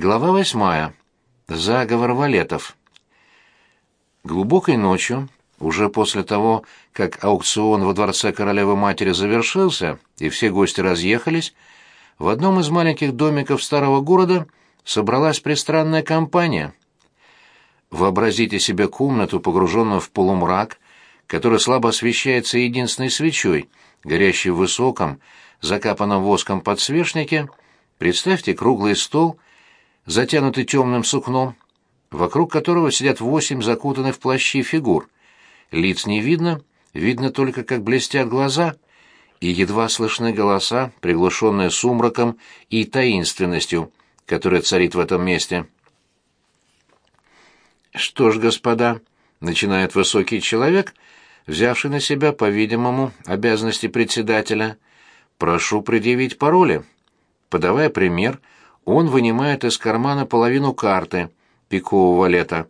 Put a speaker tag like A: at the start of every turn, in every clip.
A: Глава восьмая. Заговор валетов. Глубокой ночью, уже после того, как аукцион во дворце королевы-матери завершился и все гости разъехались, в одном из маленьких домиков старого города собралась пристранная компания. Вообразите себе комнату, погруженную в полумрак, который слабо освещается единственной свечой, горящей в высоком, закапанном воском подсвечнике. Представьте круглый стол — затянутый темным сукном, вокруг которого сидят восемь закутанных в плащи фигур. Лиц не видно, видно только, как блестят глаза, и едва слышны голоса, приглушенные сумраком и таинственностью, которая царит в этом месте. «Что ж, господа», — начинает высокий человек, взявший на себя, по-видимому, обязанности председателя, — «прошу предъявить пароли». Подавая пример, — он вынимает из кармана половину карты пикового валета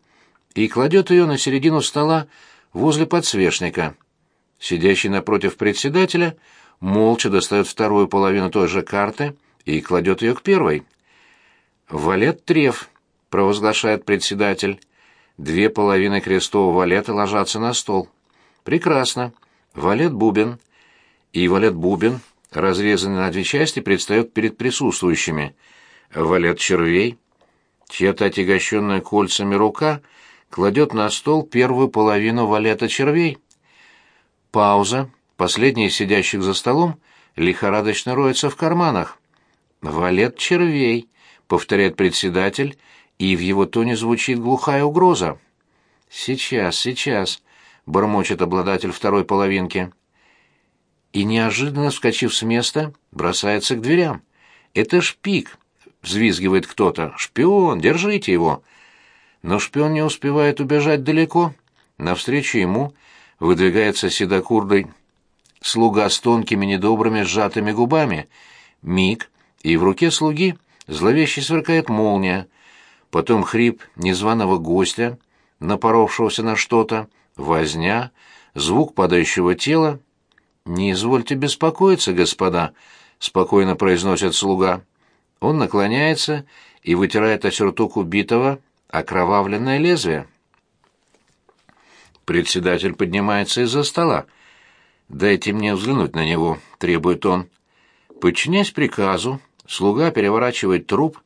A: и кладет ее на середину стола возле подсвечника. Сидящий напротив председателя молча достает вторую половину той же карты и кладет ее к первой. «Валет треф», — провозглашает председатель. Две половины крестового валета ложатся на стол. «Прекрасно. Валет бубен». И валет бубен, разрезанный на две части, предстает перед присутствующими — валет червей, чья-то отягощенная кольцами рука кладет на стол первую половину валета червей. Пауза. Последний из сидящих за столом лихорадочно роется в карманах. «Валет червей», — повторяет председатель, и в его тоне звучит глухая угроза. «Сейчас, сейчас», — бормочет обладатель второй половинки. И неожиданно, вскочив с места, бросается к дверям. «Это шпик», — взвизгивает кто-то. «Шпион! Держите его!» Но шпион не успевает убежать далеко. Навстречу ему выдвигается седокурдый слуга с тонкими недобрыми сжатыми губами. Миг, и в руке слуги зловеще сверкает молния. Потом хрип незваного гостя, напоровшегося на что-то, возня, звук падающего тела. «Не извольте беспокоиться, господа», — спокойно произносит слуга. Он наклоняется и вытирает о сюртук убитого окровавленное лезвие. Председатель поднимается из-за стола. «Дайте мне взглянуть на него», — требует он. Подчиняясь приказу, слуга переворачивает труп,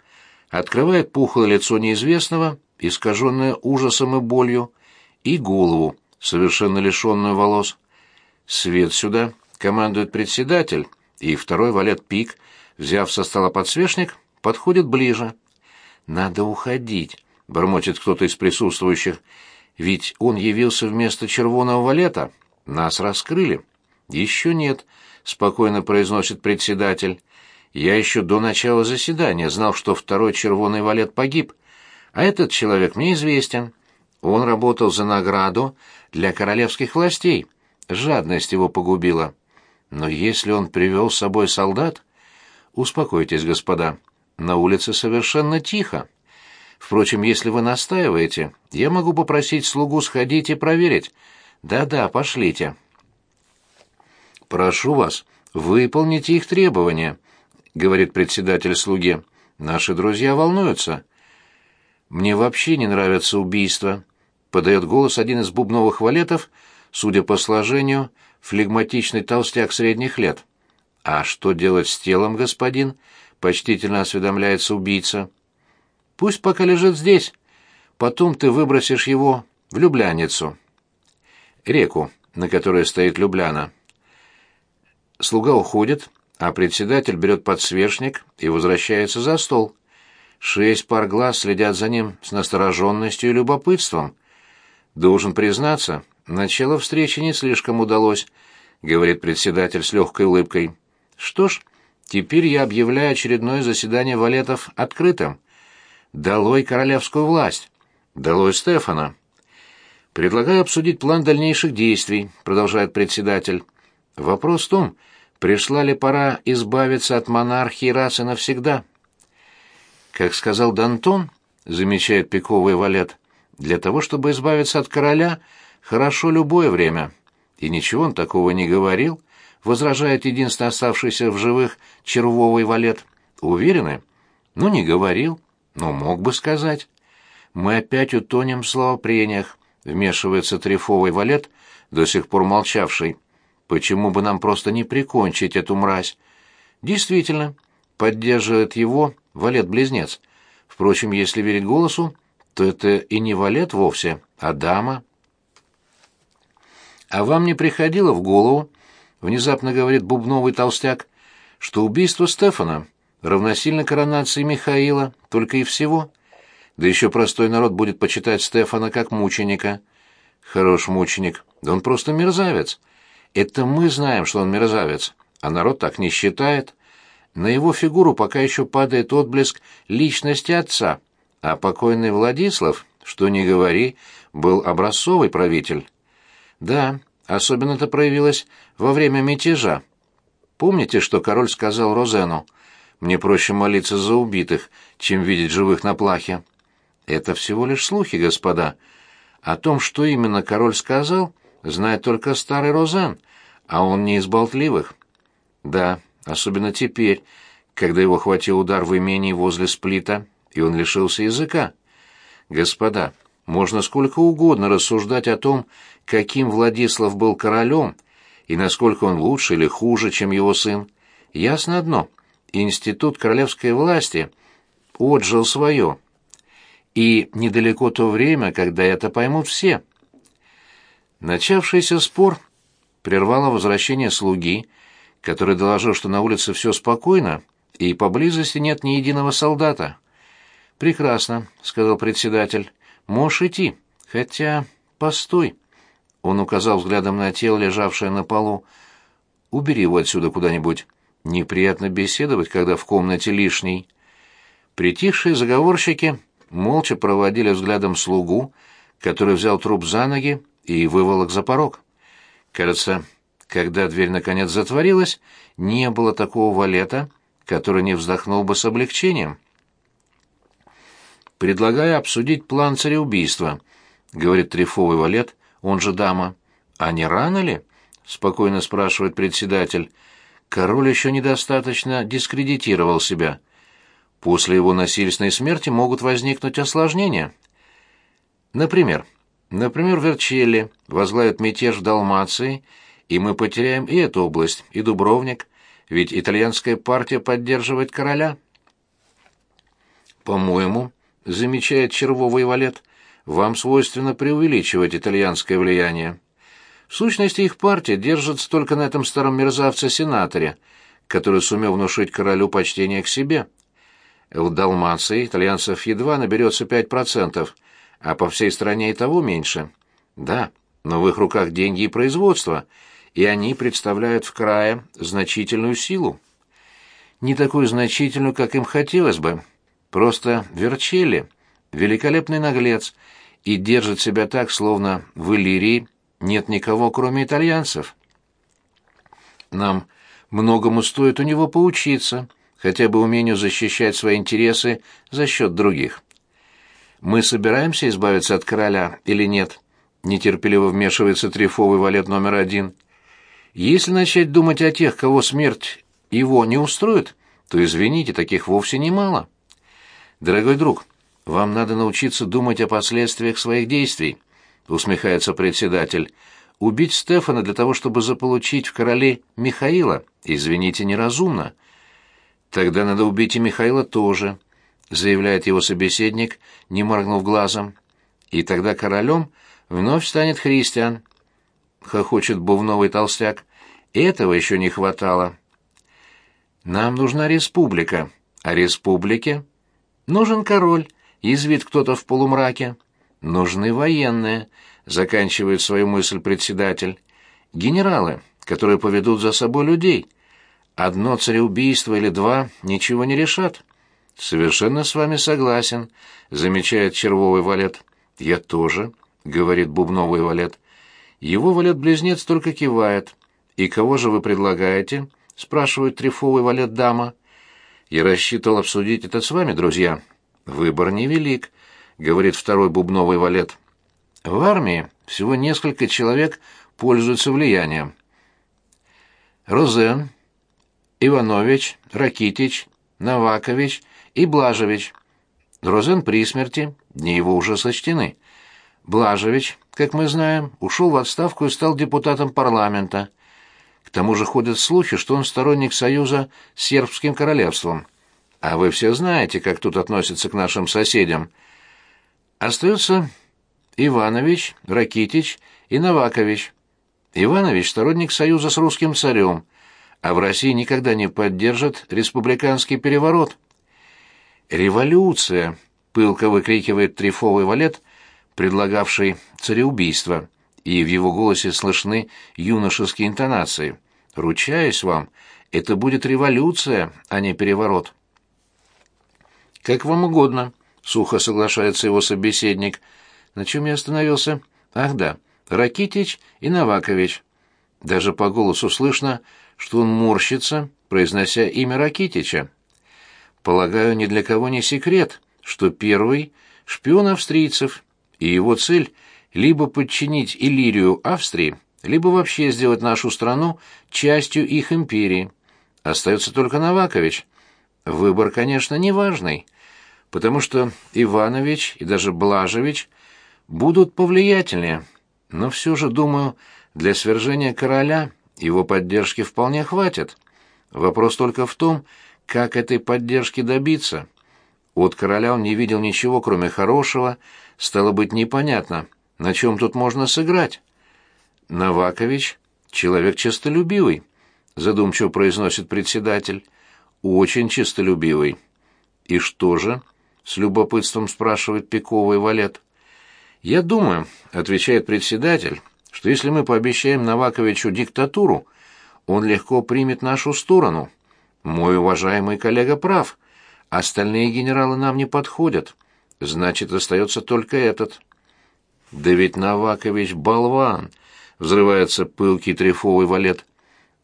A: открывает пухлое лицо неизвестного, искаженное ужасом и болью, и голову, совершенно лишенную волос. «Свет сюда», — командует председатель, и второй валет пик — взяв со стола подсвечник, подходит ближе. «Надо уходить», — бормочет кто-то из присутствующих, «ведь он явился вместо червоного валета. Нас раскрыли». «Еще нет», — спокойно произносит председатель. «Я еще до начала заседания знал, что второй червоный валет погиб, а этот человек мне известен. Он работал за награду для королевских властей. Жадность его погубила. Но если он привел с собой солдат...» Успокойтесь, господа. На улице совершенно тихо. Впрочем, если вы настаиваете, я могу попросить слугу сходить и проверить. Да-да, пошлите. Прошу вас, выполните их требования, говорит председатель слуге. Наши друзья волнуются. Мне вообще не нравятся убийства, подает голос один из бубновых валетов, судя по сложению, флегматичный толстяк средних лет. «А что делать с телом, господин?» — почтительно осведомляется убийца. «Пусть пока лежит здесь. Потом ты выбросишь его в Любляницу». Реку, на которой стоит Любляна. Слуга уходит, а председатель берет подсвечник и возвращается за стол. Шесть пар глаз следят за ним с настороженностью и любопытством. Должен признаться, начало встречи не слишком удалось, — говорит председатель с легкой улыбкой. Что ж, теперь я объявляю очередное заседание валетов открытым. Долой королевскую власть! Долой Стефана! Предлагаю обсудить план дальнейших действий, продолжает председатель. Вопрос в том, пришла ли пора избавиться от монархии раз и навсегда. Как сказал Дантон, замечает пиковый валет, для того, чтобы избавиться от короля, хорошо любое время. И ничего он такого не говорил, возражает единственный оставшийся в живых червовый валет. Уверены? Ну, не говорил. Но мог бы сказать. Мы опять утонем в словопрениях, вмешивается трефовый валет, до сих пор молчавший. Почему бы нам просто не прикончить эту мразь? Действительно, поддерживает его валет-близнец. Впрочем, если верить голосу, то это и не валет вовсе, а дама. А вам не приходило в голову, внезапно говорит бубновый толстяк, что убийство Стефана равносильно коронации Михаила, только и всего? Да еще простой народ будет почитать Стефана как мученика. Хорош мученик, да он просто мерзавец. Это мы знаем, что он мерзавец, а народ так не считает. На его фигуру пока еще падает отблеск личности отца, а покойный Владислав, что ни говори, был образцовый правитель. Да, особенно это проявилось во время мятежа. Помните, что король сказал Розену? «Мне проще молиться за убитых, чем видеть живых на плахе». Это всего лишь слухи, господа. О том, что именно король сказал, знает только старый Розен, а он не из болтливых. Да, особенно теперь, когда его хватил удар в имении возле сплита, и он лишился языка. Господа, можно сколько угодно рассуждать о том, каким Владислав был королем и насколько он лучше или хуже, чем его сын. Ясно одно — институт королевской власти отжил свое. И недалеко то время, когда это поймут все. Начавшийся спор прервало возвращение слуги, который доложил, что на улице все спокойно и поблизости нет ни единого солдата. «Прекрасно», — сказал председатель. Можешь идти. Хотя, постой. Он указал взглядом на тело, лежавшее на полу. Убери его отсюда куда-нибудь. Неприятно беседовать, когда в комнате лишний. Притихшие заговорщики молча проводили взглядом слугу, который взял труп за ноги и выволок за порог. Кажется, когда дверь наконец затворилась, не было такого валета, который не вздохнул бы с облегчением. Предлагаю обсудить план цареубийства, говорит трефовый валет, он же дама. А не рано ли? спокойно спрашивает председатель. Король еще недостаточно дискредитировал себя. После его насильственной смерти могут возникнуть осложнения. Например, например, Верчелли возглавит мятеж в Далмации, и мы потеряем и эту область, и Дубровник, ведь итальянская партия поддерживает короля. По-моему, замечает червовый валет, вам свойственно преувеличивать итальянское влияние. В сущности, их партия держится только на этом старом мерзавце-сенаторе, который сумел внушить королю почтение к себе. В Далмации итальянцев едва наберется 5%, а по всей стране и того меньше. Да, но в их руках деньги и производство, и они представляют в крае значительную силу. Не такую значительную, как им хотелось бы, Просто Верчелли — великолепный наглец и держит себя так, словно в Иллирии нет никого, кроме итальянцев. Нам многому стоит у него поучиться, хотя бы умению защищать свои интересы за счет других. Мы собираемся избавиться от короля или нет? Нетерпеливо вмешивается трефовый валет номер один. Если начать думать о тех, кого смерть его не устроит, то, извините, таких вовсе немало. Дорогой друг, вам надо научиться думать о последствиях своих действий, усмехается председатель. Убить Стефана для того, чтобы заполучить в короле Михаила, извините, неразумно. Тогда надо убить и Михаила тоже, заявляет его собеседник, не моргнув глазом. И тогда королем вновь станет христиан. Хохочет бувновый толстяк. Этого еще не хватало. Нам нужна республика, а республике Нужен король, извит кто-то в полумраке. Нужны военные, заканчивает свою мысль председатель. Генералы, которые поведут за собой людей. Одно цареубийство или два ничего не решат. Совершенно с вами согласен, замечает червовый валет. Я тоже, говорит бубновый валет. Его валет-близнец только кивает. И кого же вы предлагаете? спрашивает трефовый валет дама. Я рассчитывал обсудить это с вами, друзья. Выбор невелик, говорит второй бубновый валет. В армии всего несколько человек пользуются влиянием. Розен, Иванович, Ракитич, Навакович и Блажевич. Дрозен при смерти, дни его уже сочтены. Блажевич, как мы знаем, ушел в отставку и стал депутатом парламента. Тому же ходят слухи, что он сторонник союза с сербским королевством. А вы все знаете, как тут относятся к нашим соседям. Остается Иванович, Ракитич и Новакович. Иванович – сторонник союза с русским царем, а в России никогда не поддержит республиканский переворот. «Революция!» — пылко выкрикивает трифовый валет, предлагавший цареубийство, и в его голосе слышны юношеские интонации. «Ручаюсь вам, это будет революция, а не переворот». «Как вам угодно», — сухо соглашается его собеседник. «На чем я остановился? Ах да, Ракитич и Новакович». Даже по голосу слышно, что он морщится, произнося имя Ракитича. Полагаю, ни для кого не секрет, что первый — шпион австрийцев, и его цель — либо подчинить Иллирию Австрии, либо вообще сделать нашу страну частью их империи. Остается только Новакович. Выбор, конечно, неважный, потому что Иванович и даже Блажевич будут повлиятельнее, но все же, думаю, для свержения короля его поддержки вполне хватит. Вопрос только в том, как этой поддержки добиться. От короля он не видел ничего, кроме хорошего, стало быть непонятно, на чем тут можно сыграть. Навакович — человек честолюбивый, задумчиво произносит председатель. Очень честолюбивый. И что же? С любопытством спрашивает Пиковый валет. Я думаю, отвечает председатель, что если мы пообещаем Наваковичу диктатуру, он легко примет нашу сторону. Мой уважаемый коллега прав. Остальные генералы нам не подходят. Значит, остается только этот. Да ведь Навакович болван, взрывается пылкий трефовый валет.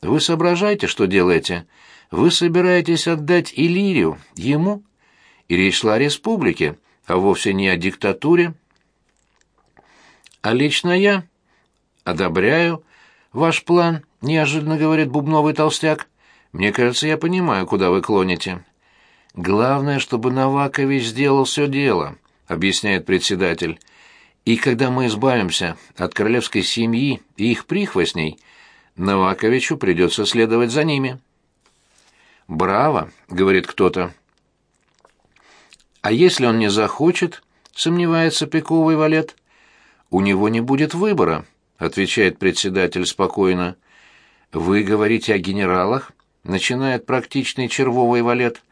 A: Вы соображаете, что делаете? Вы собираетесь отдать Иллирию ему? И речь шла о республике, а вовсе не о диктатуре. А лично я одобряю ваш план, неожиданно говорит бубновый толстяк. Мне кажется, я понимаю, куда вы клоните. Главное, чтобы Навакович сделал все дело, объясняет председатель. И когда мы избавимся от королевской семьи и их прихвостней, Наваковичу придется следовать за ними. «Браво!» — говорит кто-то. «А если он не захочет?» — сомневается пиковый валет. «У него не будет выбора», — отвечает председатель спокойно. «Вы говорите о генералах?» начинает практичный червовый валет,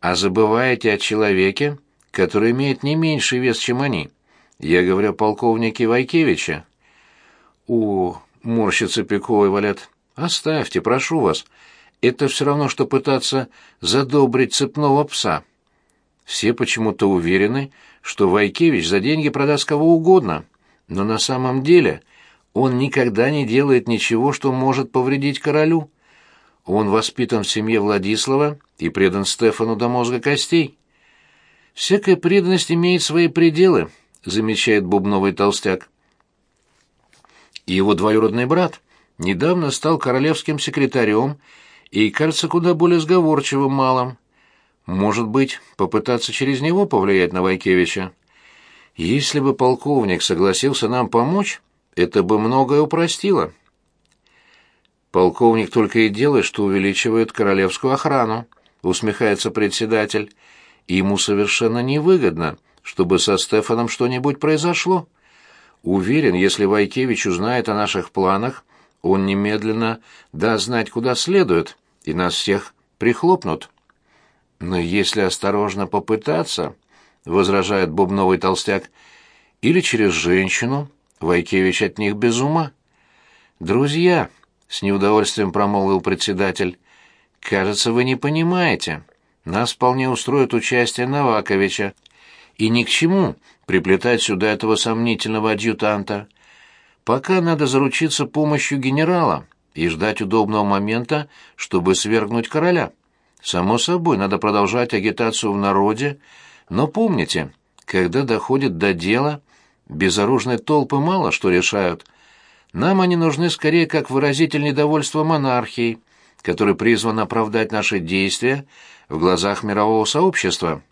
A: а забываете о человеке, который имеет не меньший вес, чем они. Я говорю о полковнике Вайкевиче. О, морщится пиковый валет. Оставьте, прошу вас. Это все равно, что пытаться задобрить цепного пса. Все почему-то уверены, что Вайкевич за деньги продаст кого угодно, но на самом деле он никогда не делает ничего, что может повредить королю. Он воспитан в семье Владислава и предан Стефану до мозга костей. Всякая преданность имеет свои пределы, замечает бубновый толстяк. Его двоюродный брат недавно стал королевским секретарем и, кажется, куда более сговорчивым малым. Может быть, попытаться через него повлиять на Вайкевича? Если бы полковник согласился нам помочь, это бы многое упростило. Полковник только и делает, что увеличивает королевскую охрану, усмехается председатель. ему совершенно невыгодно, чтобы со Стефаном что-нибудь произошло. Уверен, если Вайкевич узнает о наших планах, он немедленно даст знать, куда следует, и нас всех прихлопнут. Но если осторожно попытаться, возражает бубновый толстяк, или через женщину, Вайкевич от них без ума. Друзья, с неудовольствием промолвил председатель. Кажется, вы не понимаете. Нас вполне устроит участие Новаковича. И ни к чему приплетать сюда этого сомнительного адъютанта. Пока надо заручиться помощью генерала и ждать удобного момента, чтобы свергнуть короля. Само собой, надо продолжать агитацию в народе, но помните, когда доходит до дела, безоружные толпы мало что решают. Нам они нужны скорее как выразитель недовольства монархией, который призван оправдать наши действия в глазах мирового сообщества.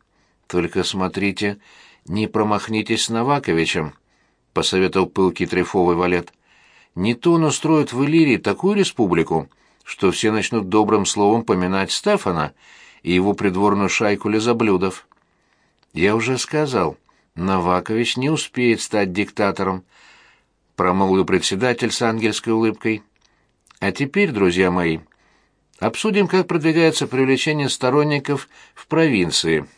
A: Только смотрите, не промахнитесь с Новаковичем, — посоветовал пылкий трефовый валет. Не то он устроит в Иллирии такую республику, что все начнут добрым словом поминать Стефана и его придворную шайку лизоблюдов. Я уже сказал, Новакович не успеет стать диктатором, — промолвил председатель с ангельской улыбкой. А теперь, друзья мои, обсудим, как продвигается привлечение сторонников в провинции —